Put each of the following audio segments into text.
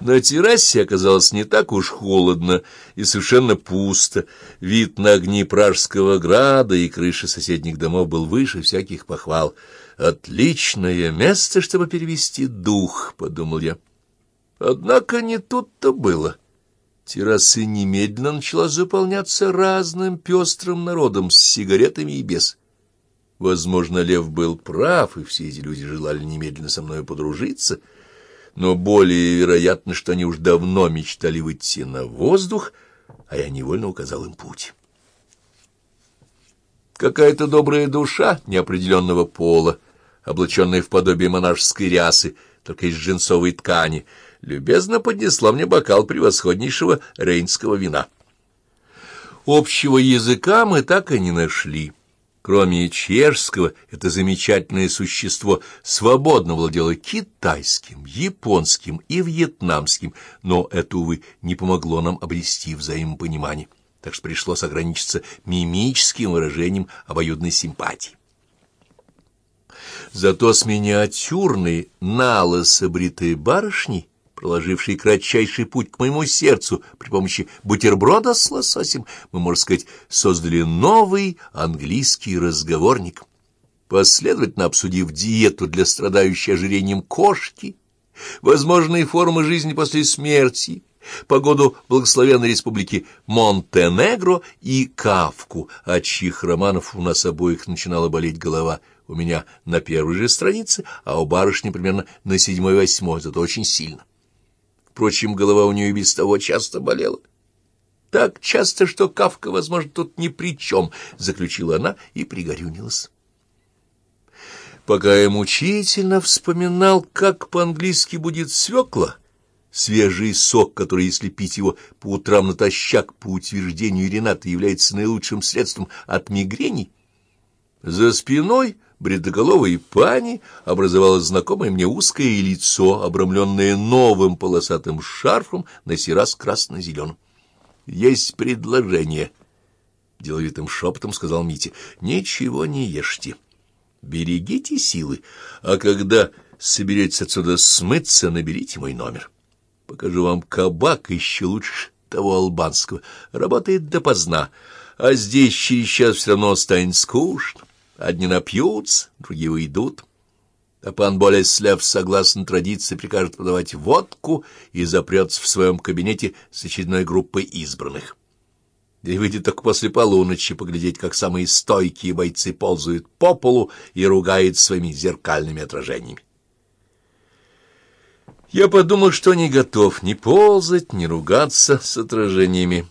На террасе оказалось не так уж холодно и совершенно пусто. Вид на огни Пражского града и крыши соседних домов был выше всяких похвал. «Отличное место, чтобы перевести дух», — подумал я. Однако не тут-то было. Терраса немедленно начала заполняться разным пестрым народом с сигаретами и без. Возможно, Лев был прав, и все эти люди желали немедленно со мной подружиться — но более вероятно, что они уж давно мечтали выйти на воздух, а я невольно указал им путь. Какая-то добрая душа неопределенного пола, облаченная в подобие монашеской рясы, только из джинсовой ткани, любезно поднесла мне бокал превосходнейшего рейнского вина. Общего языка мы так и не нашли. Кроме чешского, это замечательное существо свободно владело китайским, японским и вьетнамским, но это, увы, не помогло нам обрести взаимопонимание, так что пришлось ограничиться мимическим выражением обоюдной симпатии. Зато с миниатюрной, налысо бритой барышней проложивший кратчайший путь к моему сердцу при помощи бутерброда с лососем, мы, можно сказать, создали новый английский разговорник. Последовательно обсудив диету для страдающей ожирением кошки, возможные формы жизни после смерти, погоду благословенной республики Монтенегро и Кавку, от чьих романов у нас обоих начинала болеть голова, у меня на первой же странице, а у барышни примерно на седьмой-восьмой, зато очень сильно. Впрочем, голова у нее без того часто болела. Так часто, что Кавка, возможно, тут ни при чем, — заключила она и пригорюнилась. Пока я мучительно вспоминал, как по-английски будет свекла, свежий сок, который, если пить его по утрам натощак, по утверждению Рената, является наилучшим средством от мигрени, за спиной бредоголовой пани образовалось знакомое мне узкое лицо, обрамленное новым полосатым шарфом, на сей раз красно-зеленым. «Есть предложение», — деловитым шепотом сказал Митя. «Ничего не ешьте. Берегите силы, а когда соберетесь отсюда смыться, наберите мой номер. Покажу вам кабак еще лучше того албанского. Работает допоздна, а здесь через час все равно станет скучно». Одни напьются, другие уйдут. А пан Болеслав, согласно традиции, прикажет подавать водку и запрется в своем кабинете с очередной группой избранных. И выйдет только после полуночи поглядеть, как самые стойкие бойцы ползают по полу и ругают своими зеркальными отражениями. Я подумал, что не готов ни ползать, ни ругаться с отражениями,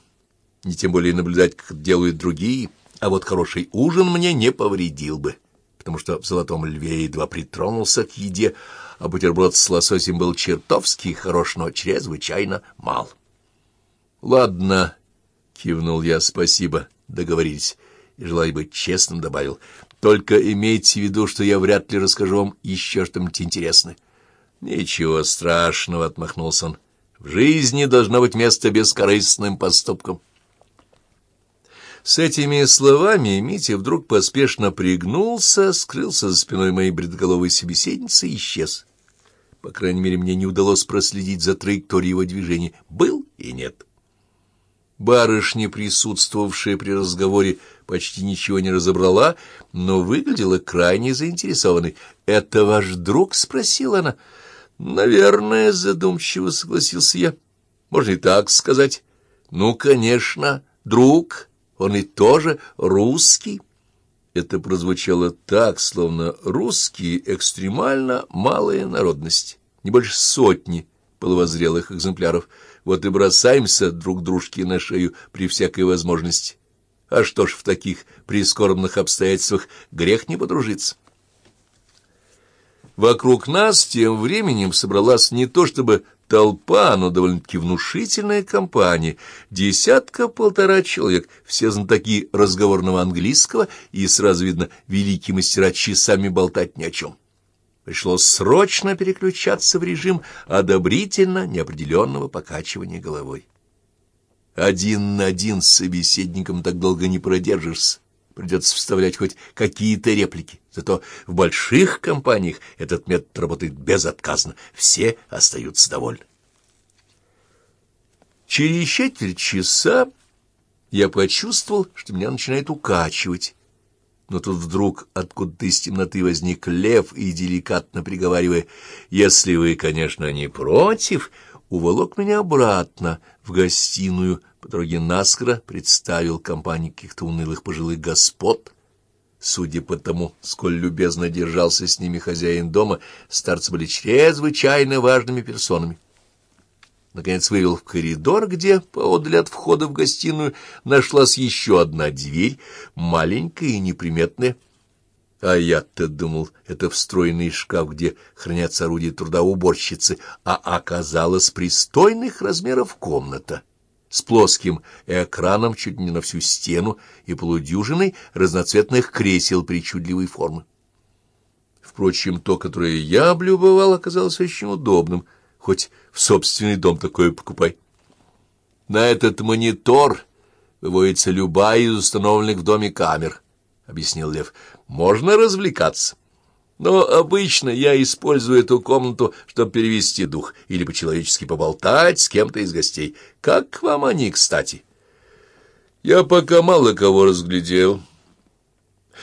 ни тем более наблюдать, как делают другие — а вот хороший ужин мне не повредил бы, потому что в «Золотом льве» едва притронулся к еде, а бутерброд с лососем был чертовски хорош, но чрезвычайно мал. — Ладно, — кивнул я, — спасибо, договорились, и, желая быть честным, добавил, — только имейте в виду, что я вряд ли расскажу вам еще что-нибудь интересное. — Ничего страшного, — отмахнулся он, — в жизни должно быть место бескорыстным поступкам. С этими словами Митя вдруг поспешно пригнулся, скрылся за спиной моей бредголовой собеседницы и исчез. По крайней мере, мне не удалось проследить за траекторией его движения. Был и нет. Барышня, присутствовавшая при разговоре, почти ничего не разобрала, но выглядела крайне заинтересованной. «Это ваш друг?» — спросила она. «Наверное», — задумчиво согласился я. «Можно и так сказать». «Ну, конечно, друг». Он и тоже русский. Это прозвучало так, словно русские экстремально малая народность, не больше сотни половозрелых экземпляров. Вот и бросаемся друг дружке на шею при всякой возможности. А что ж в таких прискорбных обстоятельствах грех не подружиться? Вокруг нас тем временем собралась не то чтобы толпа, но довольно-таки внушительная компания, десятка-полтора человек, все знатоки разговорного английского, и сразу видно, великие мастера часами болтать ни о чем. Пришлось срочно переключаться в режим одобрительно неопределенного покачивания головой. Один на один с собеседником так долго не продержишься придется вставлять хоть какие-то реплики. Зато в больших компаниях этот метод работает безотказно, все остаются довольны. Через четверть часа я почувствовал, что меня начинает укачивать. Но тут вдруг откуда-то из темноты возник лев и, деликатно приговаривая, «Если вы, конечно, не против», уволок меня обратно в гостиную, по дороге наскоро представил компании каких-то унылых пожилых господ. Судя по тому, сколь любезно держался с ними хозяин дома, старцы были чрезвычайно важными персонами. Наконец вывел в коридор, где, поодаль от входа в гостиную, нашлась еще одна дверь, маленькая и неприметная. А я-то думал, это встроенный шкаф, где хранятся орудия труда уборщицы, а оказалась пристойных размеров комната с плоским экраном чуть не на всю стену и полудюжиной разноцветных кресел причудливой формы. Впрочем, то, которое я облюбовал, оказалось очень удобным — хоть в собственный дом такое покупай. На этот монитор выводится любая из установленных в доме камер, — объяснил Лев. Можно развлекаться. Но обычно я использую эту комнату, чтобы перевести дух или по-человечески поболтать с кем-то из гостей. Как вам они, кстати? Я пока мало кого разглядел.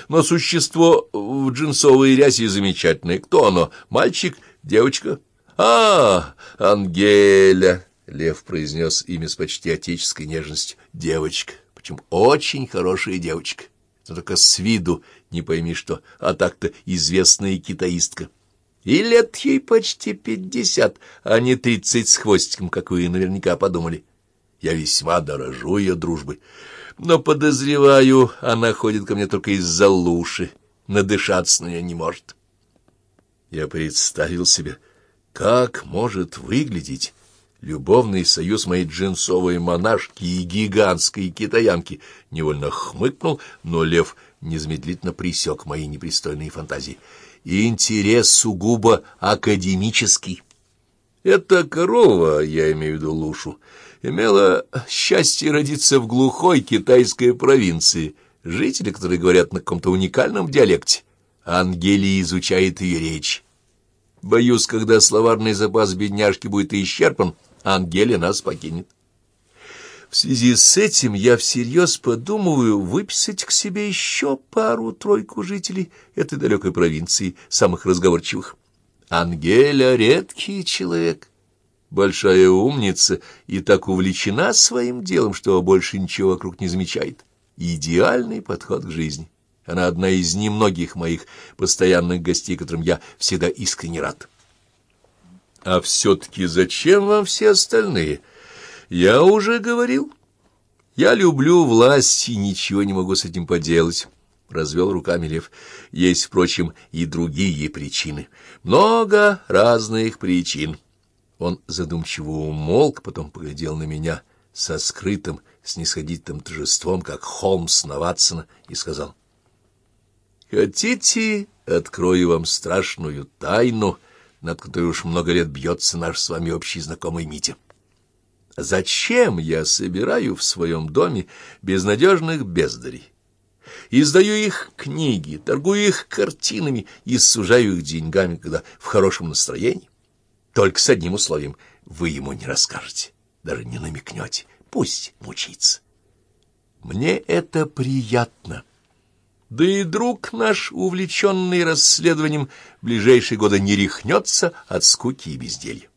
Но существо в джинсовой рясе замечательное. Кто оно? Мальчик? Девочка? — «А, Ангеля!» — Лев произнес имя с почти отеческой нежностью. «Девочка, причем очень хорошая девочка. Но только с виду не пойми что, а так-то известная китаистка. И лет ей почти пятьдесят, а не тридцать с хвостиком, как вы наверняка подумали. Я весьма дорожу ее дружбой, но, подозреваю, она ходит ко мне только из-за луши, надышаться на нее не может». Я представил себе как может выглядеть любовный союз моей джинсовой монашки и гигантской китаянки? Невольно хмыкнул, но лев незамедлительно присек мои непристойные фантазии. Интерес сугубо академический. Эта корова, я имею в виду Лушу, имела счастье родиться в глухой китайской провинции, жители, которые говорят на каком-то уникальном диалекте. Ангелия изучает ее речь. Боюсь, когда словарный запас бедняжки будет исчерпан, Ангелия нас покинет. В связи с этим я всерьез подумываю выписать к себе еще пару-тройку жителей этой далекой провинции, самых разговорчивых. Ангеля — редкий человек, большая умница и так увлечена своим делом, что больше ничего вокруг не замечает. Идеальный подход к жизни. Она одна из немногих моих постоянных гостей, которым я всегда искренне рад. А все-таки зачем вам все остальные? Я уже говорил. Я люблю власть и ничего не могу с этим поделать. Развел руками Лев. Есть, впрочем, и другие причины. Много разных причин. Он задумчиво умолк, потом поглядел на меня со скрытым, снисходительным торжеством, как Холмс на Ватсона, и сказал — Хотите, открою вам страшную тайну, над которой уж много лет бьется наш с вами общий знакомый Митя. Зачем я собираю в своем доме безнадежных бездарей? Издаю их книги, торгую их картинами и сужаю их деньгами, когда в хорошем настроении. Только с одним условием — вы ему не расскажете, даже не намекнете. Пусть мучится. Мне это приятно. Да и друг наш, увлеченный расследованием, в ближайшие годы не рехнется от скуки и безделья.